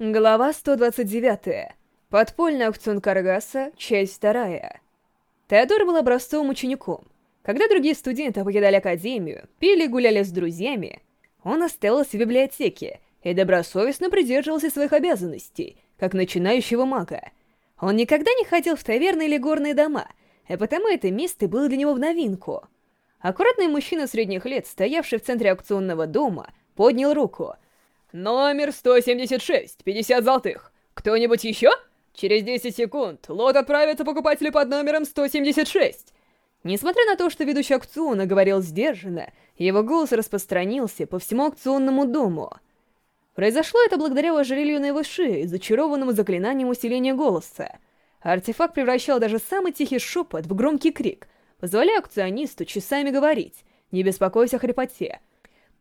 Глава 129. Подпольный аукцион Каргаса, часть вторая. Теодор был образцовым учеником. Когда другие студенты покидали академию, пили и гуляли с друзьями, он оставался в библиотеке и добросовестно придерживался своих обязанностей, как начинающего мага. Он никогда не ходил в таверны или горные дома, и потому это место было для него в новинку. Аккуратный мужчина средних лет, стоявший в центре аукционного дома, поднял руку — Номер 176, 50 золотых. Кто-нибудь еще? Через 10 секунд лот отправится покупателю под номером 176. Несмотря на то, что ведущий аукциона говорил сдержанно, его голос распространился по всему аукционному дому. Произошло это благодаря ожерелью на его шее и зачарованному заклинанием усиления голоса. Артефакт превращал даже самый тихий шепот в громкий крик, позволяя аукционисту часами говорить «Не беспокойся о хрипоте»,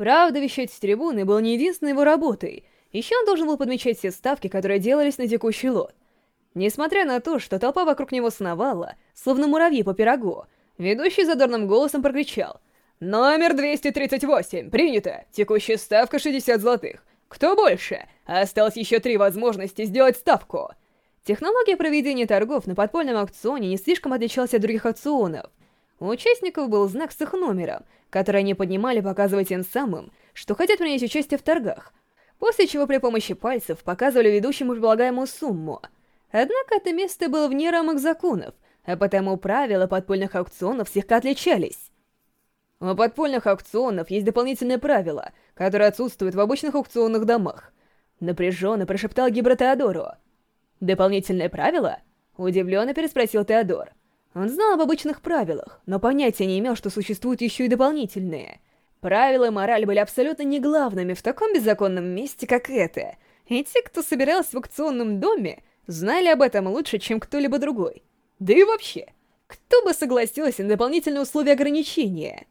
Правда, вещать с трибуны был не единственной его работой. Еще он должен был подмечать все ставки, которые делались на текущий лот. Несмотря на то, что толпа вокруг него сновала, словно муравьи по пирогу, ведущий задорным голосом прокричал. «Номер 238! Принято! Текущая ставка 60 золотых! Кто больше? Осталось еще три возможности сделать ставку!» Технология проведения торгов на подпольном аукционе не слишком отличалась от других аукционов. Участников был знак с их номером, который они поднимали, показывая тем самым, что хотят принять участие в торгах, после чего при помощи пальцев показывали ведущему предполагаемую сумму. Однако это место было вне рамок законов, а потому правила подпольных аукционов слегка отличались. У подпольных аукционов есть дополнительные правила, которые отсутствуют в обычных аукционных домах. Напряженно прошептал Гибра Теодору. Дополнительное правило? удивленно переспросил Теодор. Он знал об обычных правилах, но понятия не имел, что существуют еще и дополнительные. Правила и мораль были абсолютно не главными в таком беззаконном месте, как это. И те, кто собирался в аукционном доме, знали об этом лучше, чем кто-либо другой. Да и вообще, кто бы согласился на дополнительные условия ограничения?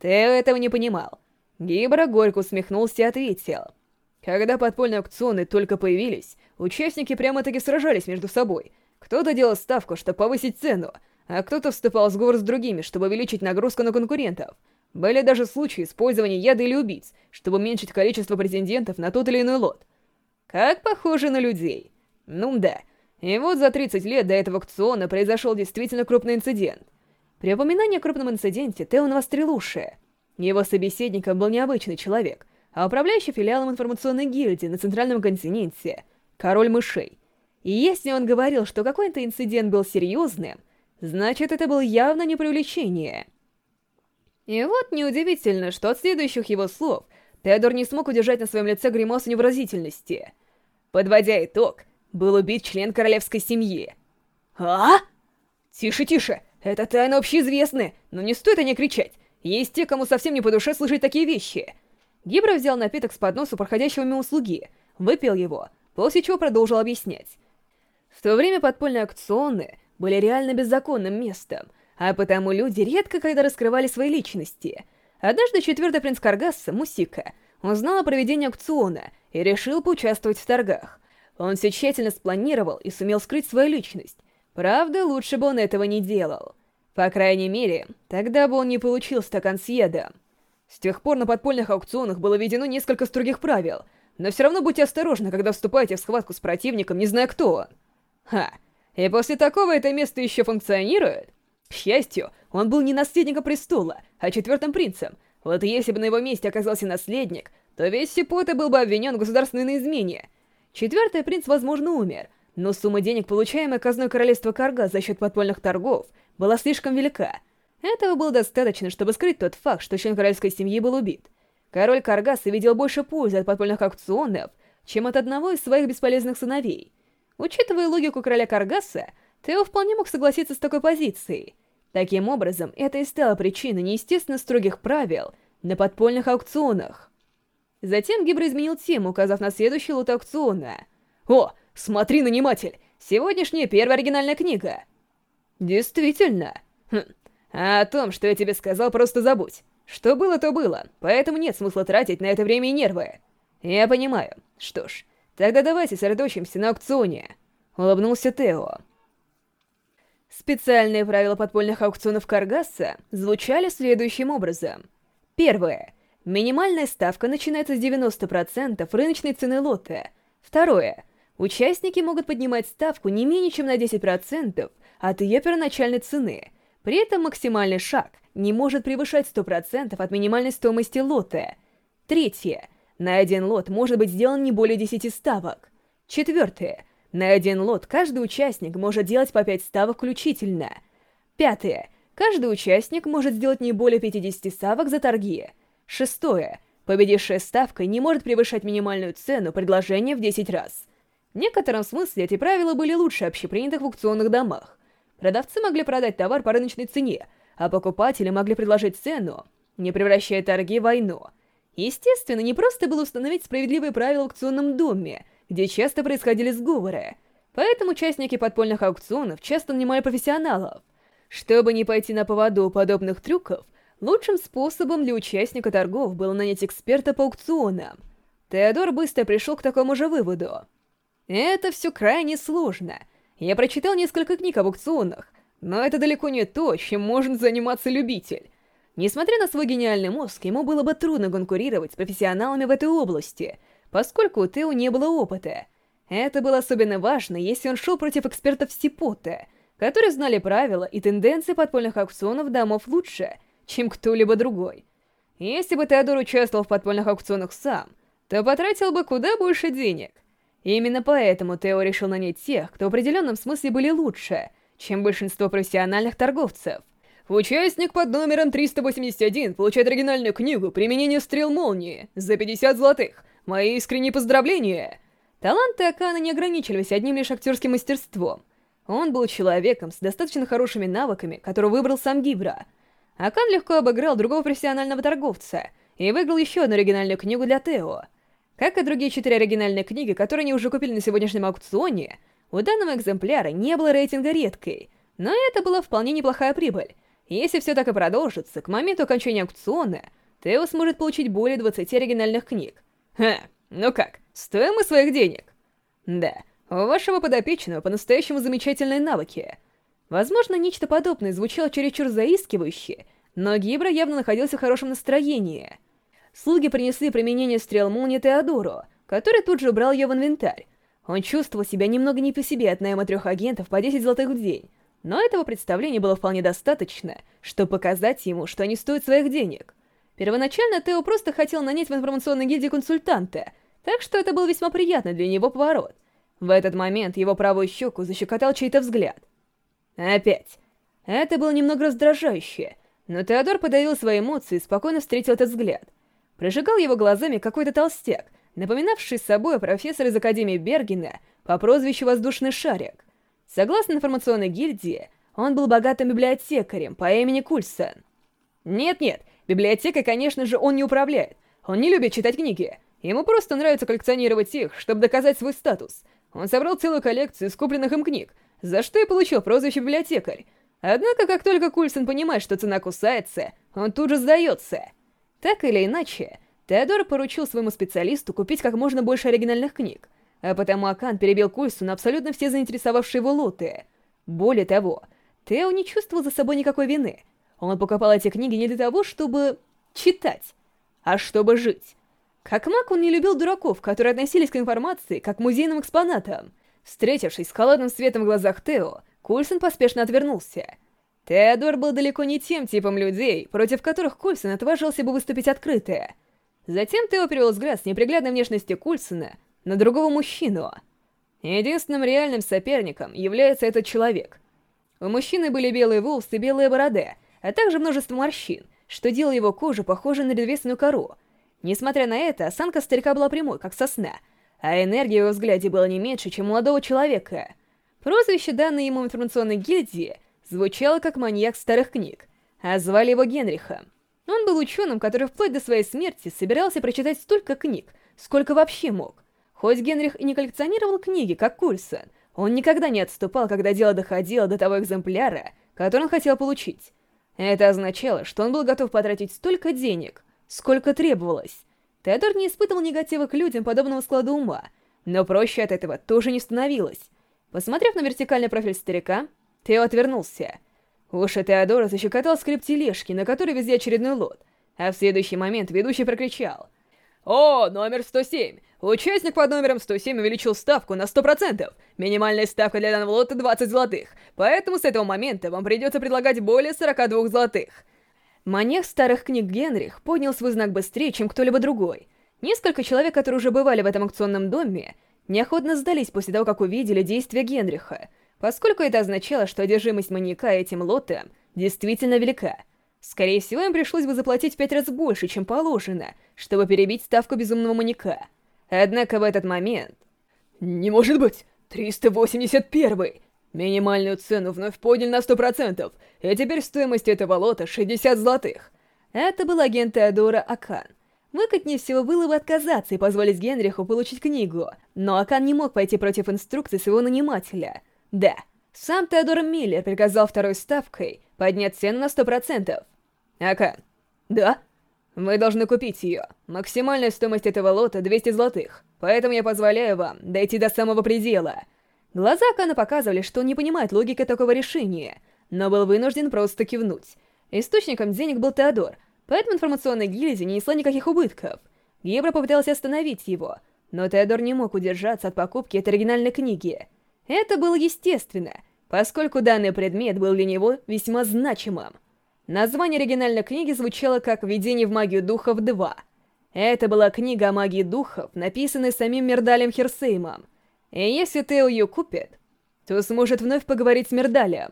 Тео этого не понимал. Гибра горько усмехнулся и ответил. Когда подпольные аукционы только появились, участники прямо-таки сражались между собой. Кто-то делал ставку, чтобы повысить цену, а кто-то вступал в сговор с другими, чтобы увеличить нагрузку на конкурентов. Были даже случаи использования яда или убийц, чтобы уменьшить количество претендентов на тот или иной лот. Как похоже на людей. Ну да. И вот за 30 лет до этого аукциона произошел действительно крупный инцидент. При упоминании о крупном инциденте Тео навострил уши. Его собеседником был необычный человек, а управляющий филиалом информационной гильдии на Центральном континенте — Король Мышей. И если он говорил, что какой-то инцидент был серьезным — Значит, это был явно не привлечение. И вот неудивительно, что от следующих его слов Теодор не смог удержать на своем лице гримасу невразительности. Подводя итог, был убит член королевской семьи. «А?» «Тише, тише! Это тайна общеизвестны, но не стоит о ней кричать! Есть те, кому совсем не по душе слышать такие вещи!» Гибра взял напиток с подносу проходящего мимо слуги, выпил его, после чего продолжил объяснять. В то время подпольные акционы были реально беззаконным местом, а потому люди редко когда раскрывали свои личности. Однажды четвертый принц Каргаса, Мусика, узнал о проведении аукциона и решил поучаствовать в торгах. Он все тщательно спланировал и сумел скрыть свою личность. Правда, лучше бы он этого не делал. По крайней мере, тогда бы он не получил стакан с едом. С тех пор на подпольных аукционах было введено несколько строгих правил, но все равно будьте осторожны, когда вступаете в схватку с противником, не зная кто он. Ха, и после такого это место еще функционирует? К счастью, он был не наследником престола, а четвертым принцем. Вот если бы на его месте оказался наследник, то весь Сипота был бы обвинен в государственной измене. Четвертый принц, возможно, умер, но сумма денег, получаемая казной королевства Карга за счет подпольных торгов, была слишком велика. Этого было достаточно, чтобы скрыть тот факт, что член королевской семьи был убит. Король Каргаса видел больше пользы от подпольных аукционов, чем от одного из своих бесполезных сыновей — Учитывая логику короля Каргаса, Тео вполне мог согласиться с такой позицией. Таким образом, это и стало причиной неестественно строгих правил на подпольных аукционах. Затем Гибра изменил тему, указав на следующий лот аукциона. «О, смотри, наниматель! Сегодняшняя первая оригинальная книга!» «Действительно!» хм. «А о том, что я тебе сказал, просто забудь. Что было, то было, поэтому нет смысла тратить на это время и нервы. Я понимаю. Что ж, Тогда давайте сосредоточимся на аукционе», — улыбнулся Тео. Специальные правила подпольных аукционов Каргаса звучали следующим образом. Первое. Минимальная ставка начинается с 90% рыночной цены лота. Второе. Участники могут поднимать ставку не менее чем на 10% от ее первоначальной цены. При этом максимальный шаг не может превышать 100% от минимальной стоимости лота. Третье. На один лот может быть сделан не более 10 ставок. Четвертое. На один лот каждый участник может делать по 5 ставок включительно. Пятое. Каждый участник может сделать не более 50 ставок за торги. Шестое. Победившая ставка не может превышать минимальную цену предложения в 10 раз. В некотором смысле эти правила были лучше общепринятых в аукционных домах. Продавцы могли продать товар по рыночной цене, а покупатели могли предложить цену, не превращая торги в войну – Естественно, не просто было установить справедливые правила в аукционном доме, где часто происходили сговоры. Поэтому участники подпольных аукционов часто нанимали профессионалов. Чтобы не пойти на поводу подобных трюков, лучшим способом для участника торгов было нанять эксперта по аукционам. Теодор быстро пришел к такому же выводу. Это все крайне сложно. Я прочитал несколько книг об аукционах, но это далеко не то, чем может заниматься любитель. Несмотря на свой гениальный мозг, ему было бы трудно конкурировать с профессионалами в этой области, поскольку у Тео не было опыта. Это было особенно важно, если он шел против экспертов Сипота, которые знали правила и тенденции подпольных аукционов домов лучше, чем кто-либо другой. Если бы Теодор участвовал в подпольных аукционах сам, то потратил бы куда больше денег. Именно поэтому Тео решил нанять тех, кто в определенном смысле были лучше, чем большинство профессиональных торговцев — Участник под номером 381 получает оригинальную книгу «Применение стрел молнии» за 50 золотых. Мои искренние поздравления! Таланты Акана не ограничивались одним лишь актерским мастерством. Он был человеком с достаточно хорошими навыками, которого выбрал сам Гибра. Акан легко обыграл другого профессионального торговца и выиграл еще одну оригинальную книгу для Тео. Как и другие четыре оригинальные книги, которые они уже купили на сегодняшнем аукционе, у данного экземпляра не было рейтинга редкой, но это была вполне неплохая прибыль, если все так и продолжится, к моменту окончания аукциона Тео сможет получить более 20 оригинальных книг. Ха, ну как, стоим мы своих денег? Да, у вашего подопечного по-настоящему замечательные навыки. Возможно, нечто подобное звучало чересчур заискивающе, но Гибра явно находился в хорошем настроении. Слуги принесли применение стрел молнии Теодору, который тут же убрал ее в инвентарь. Он чувствовал себя немного не по себе от найма трех агентов по 10 золотых в день, но этого представления было вполне достаточно, чтобы показать ему, что они стоят своих денег. Первоначально Тео просто хотел нанять в информационной гильдии консультанта, так что это был весьма приятный для него поворот. В этот момент его правую щеку защекотал чей-то взгляд. Опять. Это было немного раздражающе, но Теодор подавил свои эмоции и спокойно встретил этот взгляд. Прожигал его глазами какой-то толстяк, напоминавший собой профессора из Академии Бергена по прозвищу «Воздушный шарик». Согласно информационной гильдии, он был богатым библиотекарем по имени Кульсен. Нет-нет, библиотекой, конечно же, он не управляет. Он не любит читать книги. Ему просто нравится коллекционировать их, чтобы доказать свой статус. Он собрал целую коллекцию скупленных им книг, за что и получил прозвище «библиотекарь». Однако, как только Кульсен понимает, что цена кусается, он тут же сдается. Так или иначе, Теодор поручил своему специалисту купить как можно больше оригинальных книг, а потому Акан перебил Кульсу на абсолютно все заинтересовавшие его лоты. Более того, Тео не чувствовал за собой никакой вины. Он покупал эти книги не для того, чтобы читать, а чтобы жить. Как маг он не любил дураков, которые относились к информации как к музейным экспонатам. Встретившись с холодным светом в глазах Тео, Кульсон поспешно отвернулся — Теодор был далеко не тем типом людей, против которых Кульсон отважился бы выступить открыто. Затем Тео перевел взгляд с неприглядной внешности Кульсона на другого мужчину. Единственным реальным соперником является этот человек. У мужчины были белые волосы и белая борода, а также множество морщин, что делало его кожу похожей на древесную кору. Несмотря на это, осанка старика была прямой, как сосна, а энергия в его взгляде была не меньше, чем у молодого человека. Прозвище, данное ему информационной гильдии, звучало как маньяк старых книг, а звали его Генрихом. Он был ученым, который вплоть до своей смерти собирался прочитать столько книг, сколько вообще мог. Хоть Генрих и не коллекционировал книги, как Кульсен, он никогда не отступал, когда дело доходило до того экземпляра, который он хотел получить. Это означало, что он был готов потратить столько денег, сколько требовалось. Теодор не испытывал негатива к людям подобного склада ума, но проще от этого тоже не становилось. Посмотрев на вертикальный профиль старика, Тео отвернулся. Уши Теодора защекотал скрип тележки, на которой везде очередной лот, а в следующий момент ведущий прокричал о, номер 107. Участник под номером 107 увеличил ставку на 100%. Минимальная ставка для данного лота 20 золотых. Поэтому с этого момента вам придется предлагать более 42 золотых. Манех старых книг Генрих поднял свой знак быстрее, чем кто-либо другой. Несколько человек, которые уже бывали в этом аукционном доме, неохотно сдались после того, как увидели действия Генриха, поскольку это означало, что одержимость маньяка этим лотом действительно велика — Скорее всего, им пришлось бы заплатить в пять раз больше, чем положено, чтобы перебить ставку безумного маньяка. Однако в этот момент... «Не может быть! 381-й!» Минимальную цену вновь подняли на 100%, и теперь стоимость этого лота 60 золотых. Это был агент Теодора Акан. Выкатнее всего было бы отказаться и позволить Генриху получить книгу, но Акан не мог пойти против инструкции своего нанимателя. Да, сам Теодор Миллер приказал второй ставкой поднять цену на 100%, «Акан, да? Мы должны купить ее. Максимальная стоимость этого лота — 200 золотых, поэтому я позволяю вам дойти до самого предела». Глаза Акана показывали, что он не понимает логики такого решения, но был вынужден просто кивнуть. Источником денег был Теодор, поэтому информационная гильдия не несла никаких убытков. Гебра попытался остановить его, но Теодор не мог удержаться от покупки этой оригинальной книги. Это было естественно, поскольку данный предмет был для него весьма значимым. Название оригинальной книги звучало как «Введение в магию духов 2». Это была книга о магии духов, написанная самим Мердалем Херсеймом. И если Тео ее купит, то сможет вновь поговорить с Мердалем.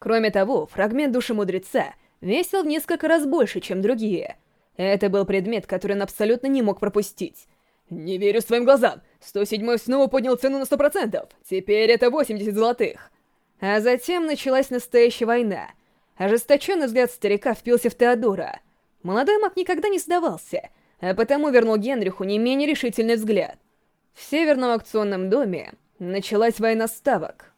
Кроме того, фрагмент души мудреца весил в несколько раз больше, чем другие. Это был предмет, который он абсолютно не мог пропустить. «Не верю своим глазам! 107-й снова поднял цену на 100%! Теперь это 80 золотых!» А затем началась настоящая война — ожесточенно взгляд старика впился в Теодора. Молодой маг никогда не сдавался, а потому вернул Генриху не менее решительный взгляд. В Северном акционном доме началась война ставок.